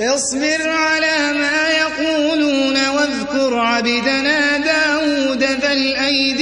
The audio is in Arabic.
اصبر على ما يقولون واذكر عبدنا داود ذا الأيد